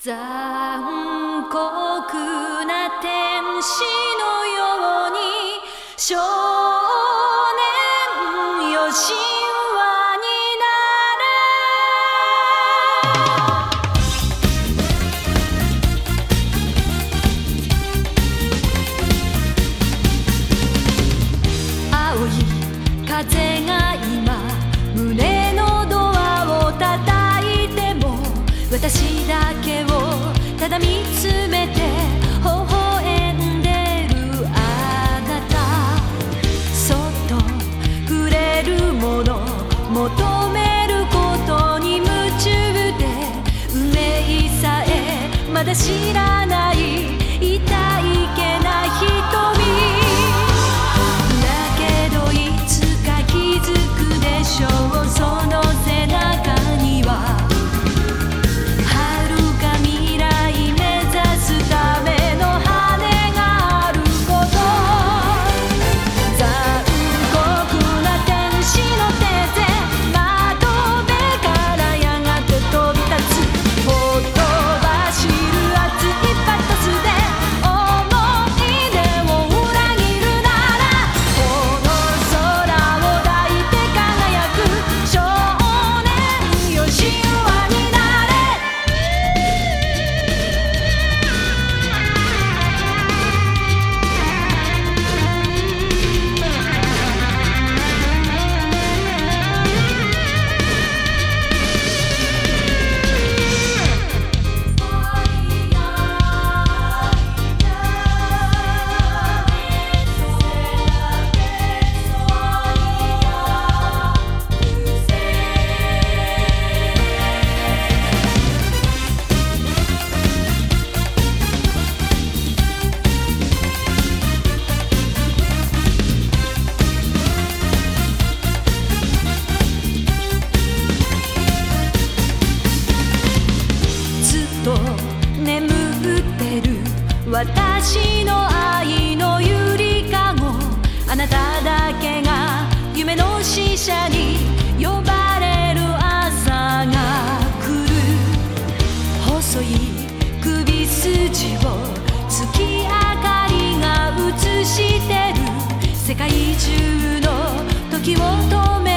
残酷な天使のように少年よ神話になれ。青い風がけをただ見つめて微笑んでるあなた。そっと触れるもの求めることに夢中で運命さえまだ知らない。私の愛のゆりかご。あなただけが夢の使者に呼ばれる朝が来る。細い首筋を月明かりが映してる。世界中の時を止め